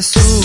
azul.